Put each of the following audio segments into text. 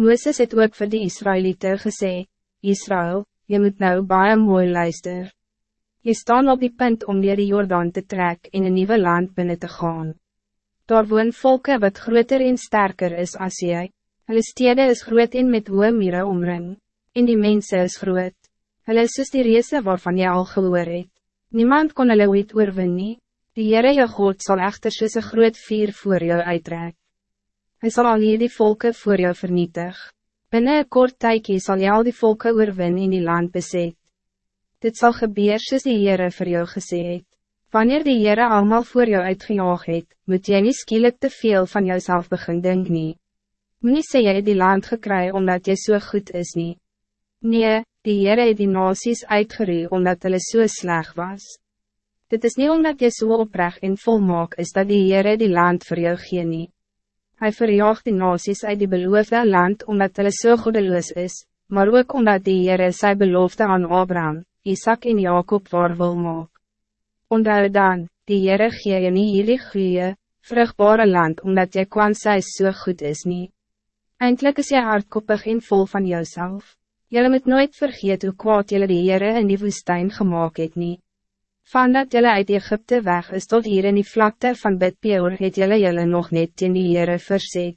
Mooses het ook voor die Israëlieten gesê, Israël, je moet nou baie mooi luister. Je staan op die punt om weer die Jordaan te trekken in een nieuwe land binnen te gaan. Daar woon volken wat groter en sterker is als jy. Hulle stede is groot en met hoë mure omring. En die mensen is groot. Hulle is soos die reese waarvan jy al gehoor het. Niemand kon hulle ooit oorwin nie. Die Heere jou God sal echter soos een groot vier voor jou uitrek. Hij zal al die volken voor jou vernietig. Binnen een kort tijdje zal jy al die volken oorwin in die land bezet. Dit zal gebeuren soos die Heere vir jou gesê het. Wanneer die Heere allemaal voor jou uitgejaag het, moet jy nie skielik te veel van jouzelf begin denk nie. Moe sê jy het die land gekry omdat jy so goed is nie. Nee, die Heere het die nasies uitgeroe omdat hulle so sleg was. Dit is niet omdat jy so oprecht en volmaak is dat die Heere die land voor jou gee nie. Hy verjaagt die nasies uit die beloofde land omdat hulle so goedeloos is, maar ook omdat die Heere sy belofte aan Abraham, Isaac en Jacob waar wil maak. Onthou dan, die Heere gee jy nie hierdie goeie, vrugbare land omdat jy kwam sy so goed is nie. Eindelijk is jy hardkoppig en vol van jouzelf. Jullie moet nooit vergeet hoe kwaad jullie die Heere in die woestijn gemaakt het nie. Van dat jullie uit Egypte weg is tot hier in die vlakte van Bidpeor het jullie jullie nog net in die Heere verzet.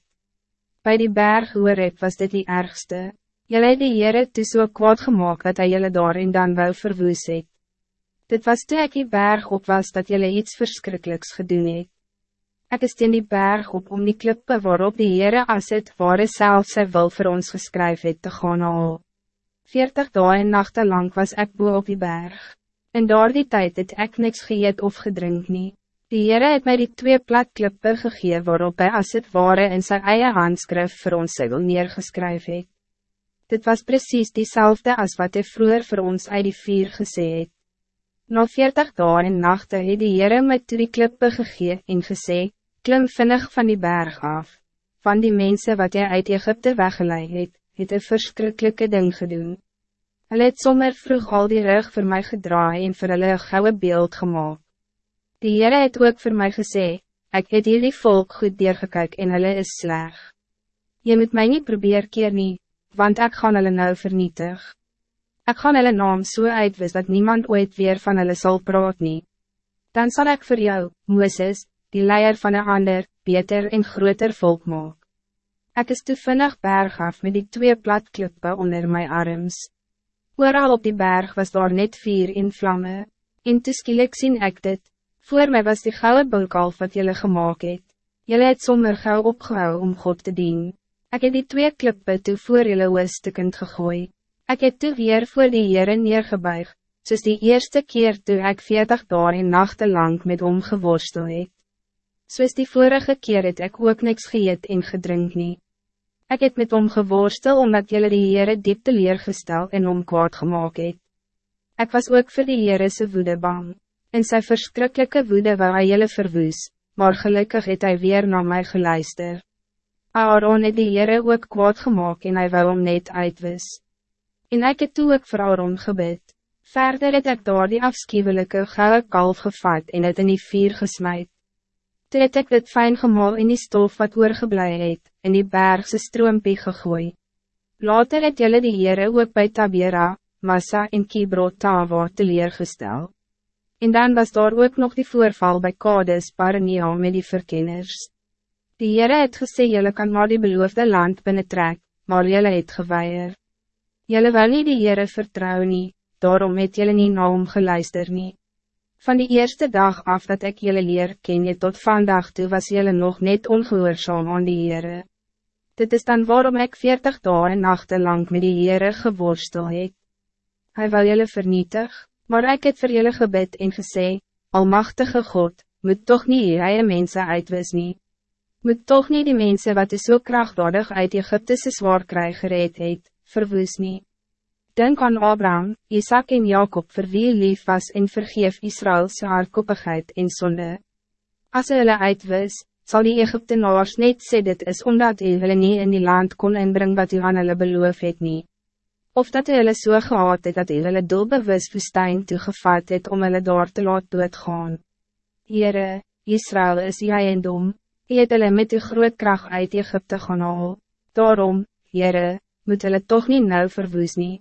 Bij die berg Hoorep was dit die ergste. Jullie het die Heere toe so kwaad gemaakt dat hy jullie daarin dan wou verwoes het. Dit was toe ek die berg op was dat jullie iets verschrikkelijks gedoen het. Ek is in die berg op om die klippe waarop die Heere as het ware self sy wil voor ons geskryf het te gaan haal. Veertig dagen en nachten lang was ik boe op die berg. En door die tijd het ik niks geëet of gedrink nie. Die Heere het mij die twee platklippe gegee waarop hij as het ware in sy eie handskrif vir ons sigel neergeskryf het. Dit was precies diezelfde als wat hij vroeger voor ons uit die vier gesê het. Na veertig dagen en nachten het die Heere my toe die klippe gegee en gesê, klim vinnig van die berg af, van die mensen wat jy uit Egypte weggeleid het, het een verschrikkelijke ding gedoen. Hulle het sommer vroeg al die rug voor mij gedraai en vir hulle een gouden beeld gemaakt. Die Heere het ook voor mij gesê, ik het hier die volk goed deurgekyk en hulle is sleg. Je moet mij niet probeer keer nie, want ik gaan hulle nou vernietig. Ik gaan hulle naam so uitwis dat niemand ooit weer van hulle sal praat nie. Dan zal ik voor jou, Mooses, die leier van een ander, beter en groter volk maak. Ik is te vinnig berg af met die twee platklippe onder mijn arms. Ooral op die berg was daar net vier in vlammen. In te skielik sien ek dit. Voor mij was die gouden bulkalf wat jullie gemaakt het. Jullie het sommer gauw opgehou om God te dienen. Ik heb die twee klippe toe voor jullie oostekend gegooi. Ik heb toe weer voor die Heere neergebuig, soos die eerste keer toe ik veertig dagen en nachten lang met hom geworstel het. Soos die vorige keer het ek ook niks geëet en gedrink nie. Ik heb met hom geworstel omdat jullie die Heere diep teleergestel en hom kwaad gemaakt het. Ik was ook voor die Heere se woede bang. In zijn verschrikkelijke woede waar hij jullie verwoes, maar gelukkig het hij weer naar mij geluister. Aaron het die Heere ook kwaad gemaakt en hij wou hom net uitwis. En ik het toe ook vir Aaron gebed. Verder het ek daar die afschuwelijke gouden kalf gevat en het in die vier gesmijt. Toe het ek dit fijn gemaal in die stof wat oorgeblij het, in die bergse stroompie gegooi. Later het jylle die Heere ook by Tabera, Massa en Kibro Tawa teleergestel. En dan was daar ook nog die voorval bij Kades Barnea met die verkenners. Die Heere het gesê jylle kan maar die beloofde land binnentrek, maar jylle het geweier. Jylle wil nie die Heere vertrouw nie, daarom het jylle nie na hom geluister nie. Van die eerste dag af dat ik jullie leer ken je tot vandaag toe was jullie nog net ongehoorzaam aan die Heere. Dit is dan waarom ik veertig dagen en nachten lang met die Heere geworstel het. Hij wil jullie vernietig, maar ik het voor jullie gebed en gesê, Almachtige God, moet toch niet hier mensen uitwis nie. Moet toch niet die mensen wat is zo so krachtwaardig uit Egyptische zwaar krijg gereed het, verwoes niet. Denk aan Abraham, Isaac en Jacob vir wie lief was en vergeef Israëls hardkoppigheid en zonde. As hy hulle uitwis, sal die Egyptenaars net sê dit is omdat hy hulle nie in die land kon inbring wat hy aan hulle beloof het nie. Of dat hy hulle so gehad het dat hy hulle doelbewus woestijn toegevat het om hulle daar te laat doodgaan. Heere, Israël is jy en dom, hy het hulle met die groot kracht uit Egypte gaan haal. Daarom, Jere, moet hulle toch niet nou verwoes nie,